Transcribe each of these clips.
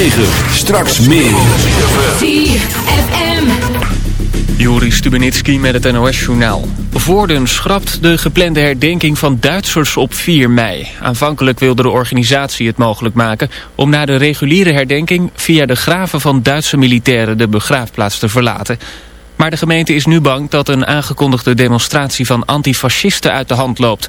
9. Straks meer. ZFM. Joris Stubenitski met het NOS-journaal. Voorden schrapt de geplande herdenking van Duitsers op 4 mei. Aanvankelijk wilde de organisatie het mogelijk maken... om na de reguliere herdenking via de graven van Duitse militairen... de begraafplaats te verlaten. Maar de gemeente is nu bang dat een aangekondigde demonstratie... van antifascisten uit de hand loopt.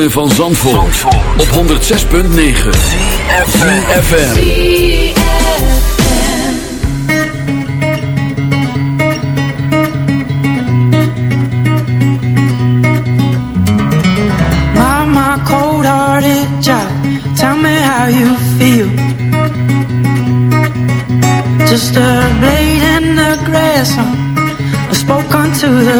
ritme van Zandvoort, Zandvoort. op 106.9 CFFM Mama cold hearted child Tell me how you feel. Just a blade in the grass I spoke unto the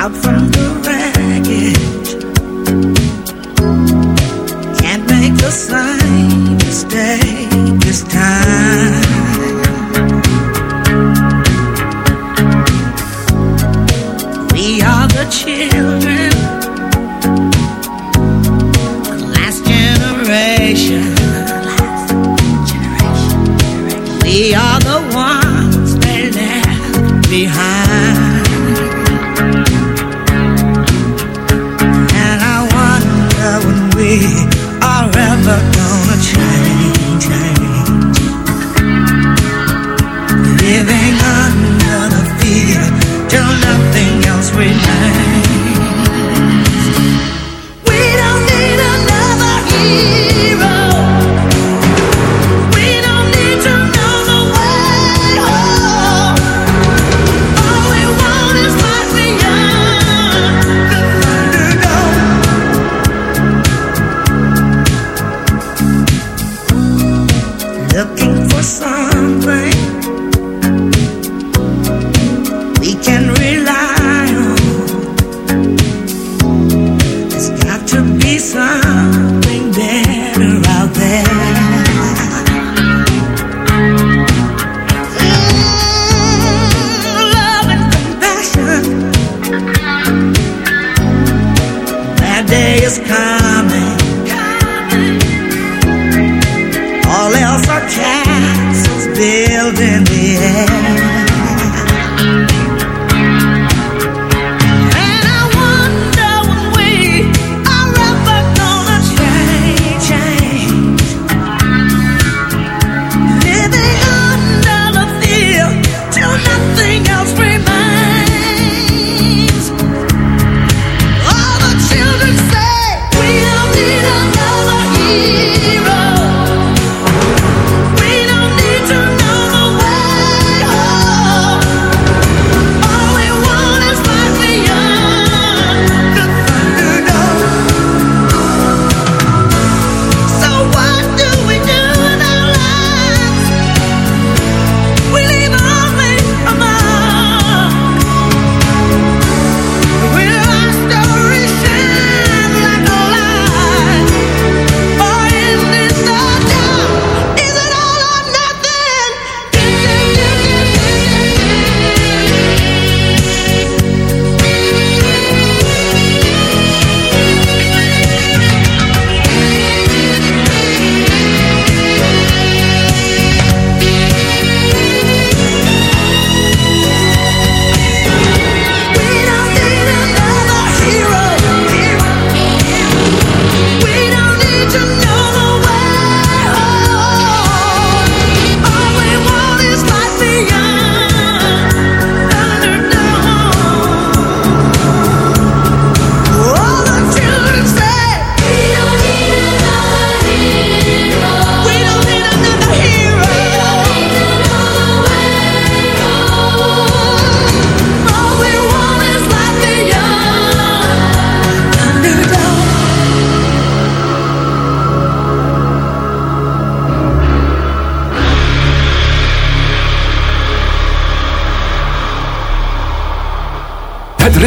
Out from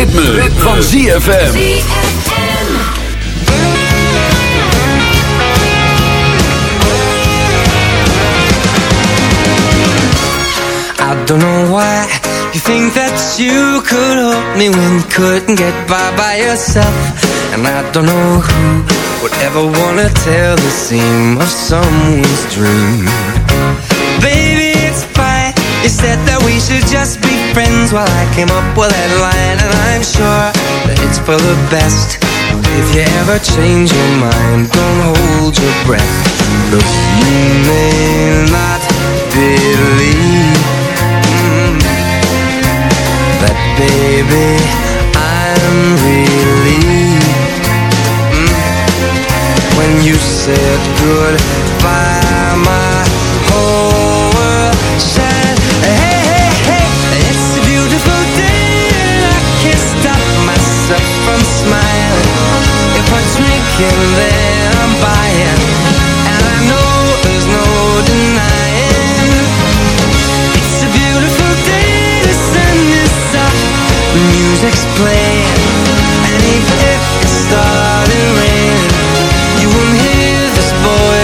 Het ritme, van ZFM. I don't know why you think that you could help me when you couldn't get by by yourself. And I don't know who would ever wanna tell the seam of someone's dream. You said that we should just be friends. While well, I came up with that line And I'm sure that it's for the best. If you ever change your mind Don't hold your breath. Look, you may not believe mm, That baby, I'm relieved mm, When you said goodbye. And I know there's no denying. It's a beautiful day to send this music's playing. And even if it started raining You won't hear this boy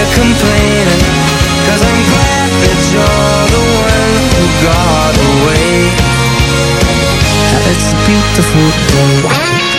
I'm glad that you're the one who got away. It's a beautiful day.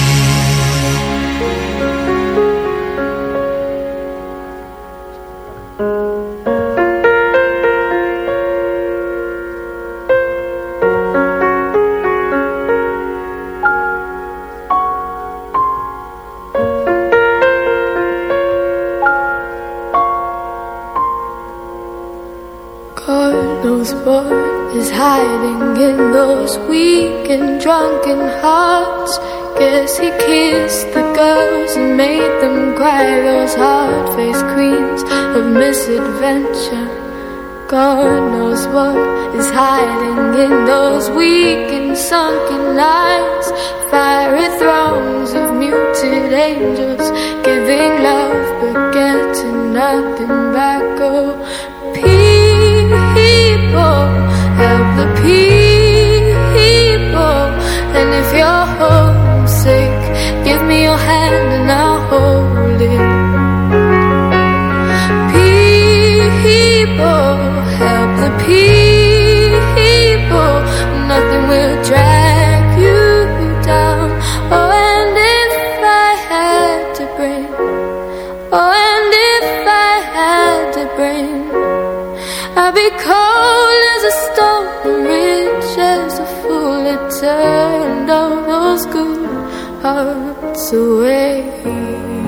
Guess he kissed the girls and made them cry. Those hard-faced queens of misadventure. God knows what is hiding in those weak and sunken lines. Fiery thrones of muted angels giving love but getting nothing back. Oh, people, help the people. And if you're turned all those good hearts away.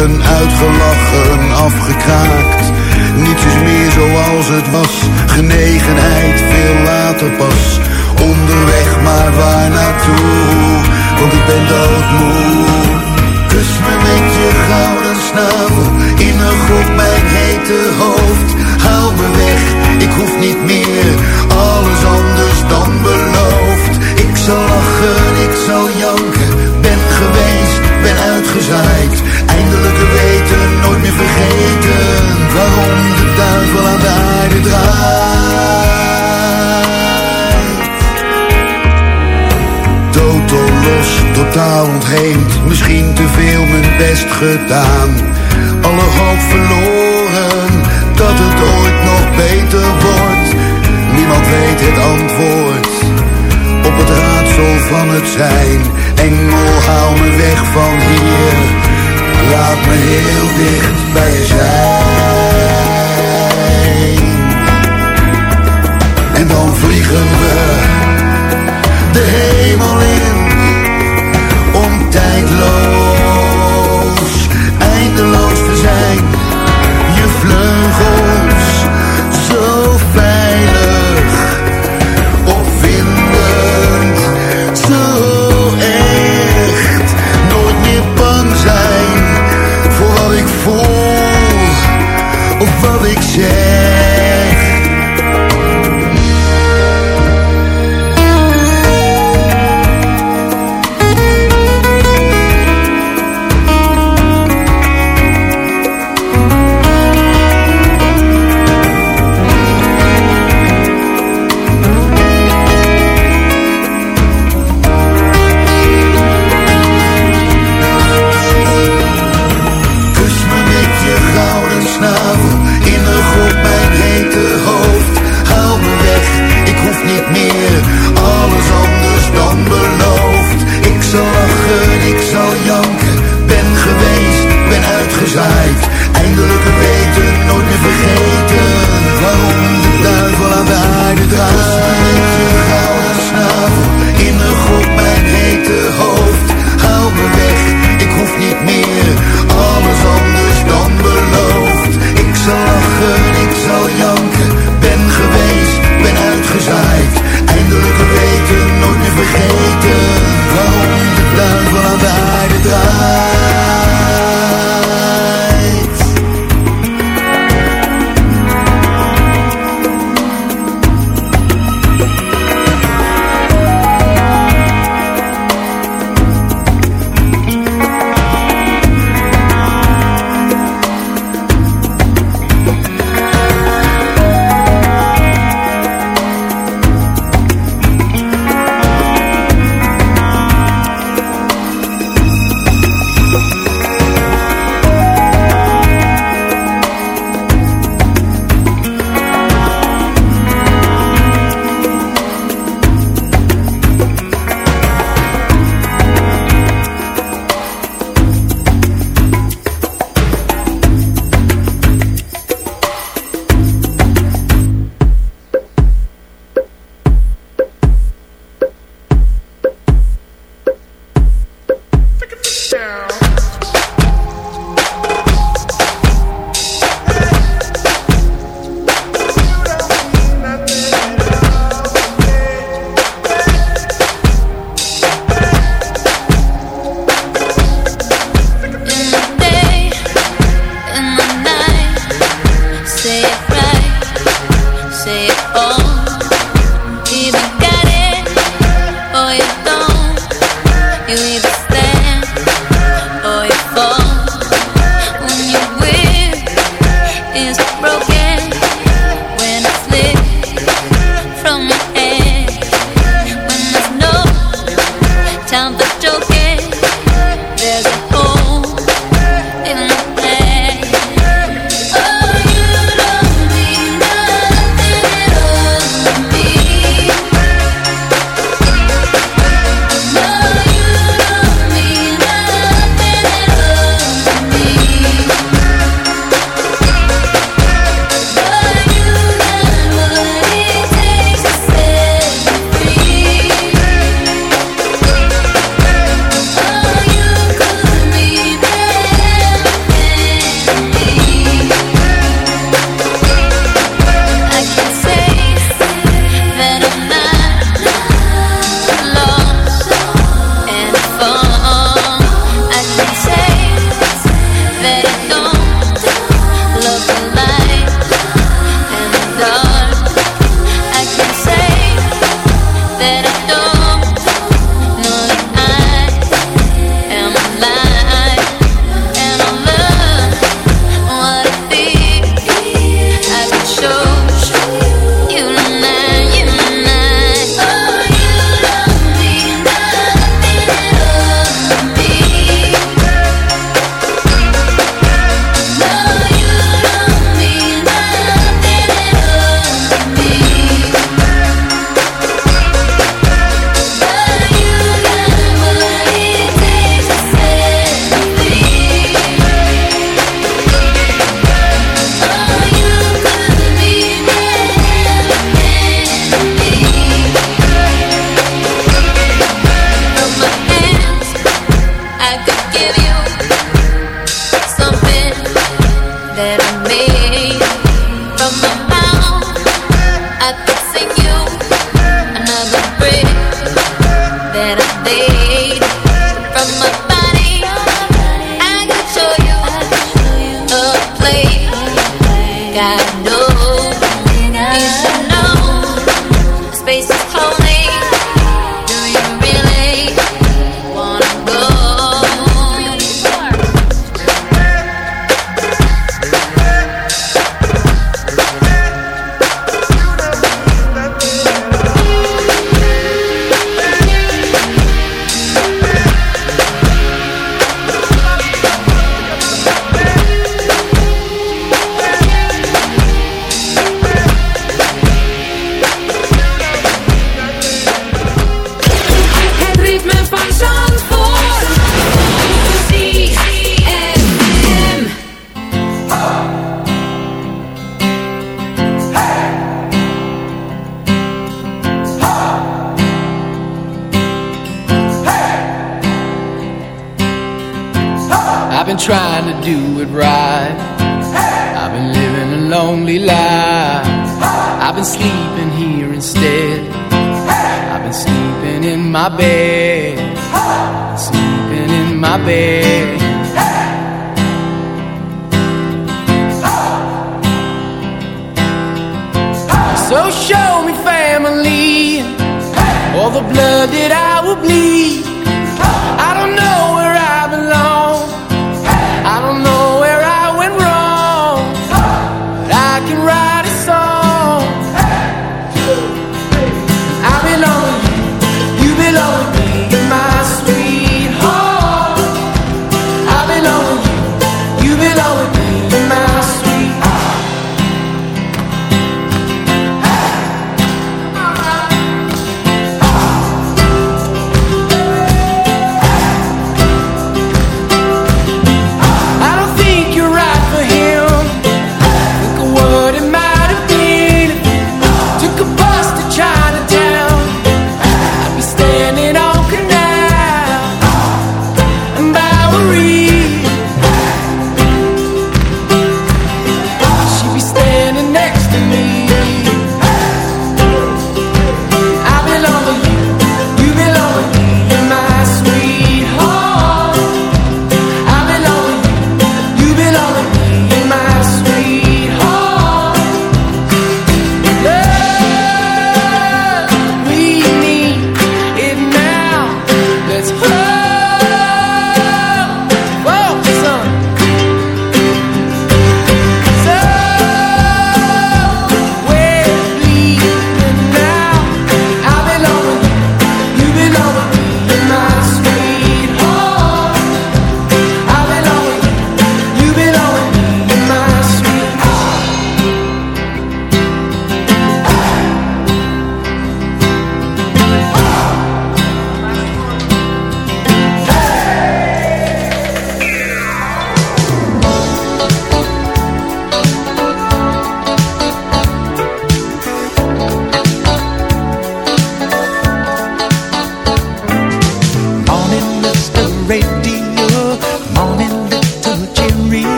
eigen uit.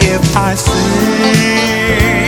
If I say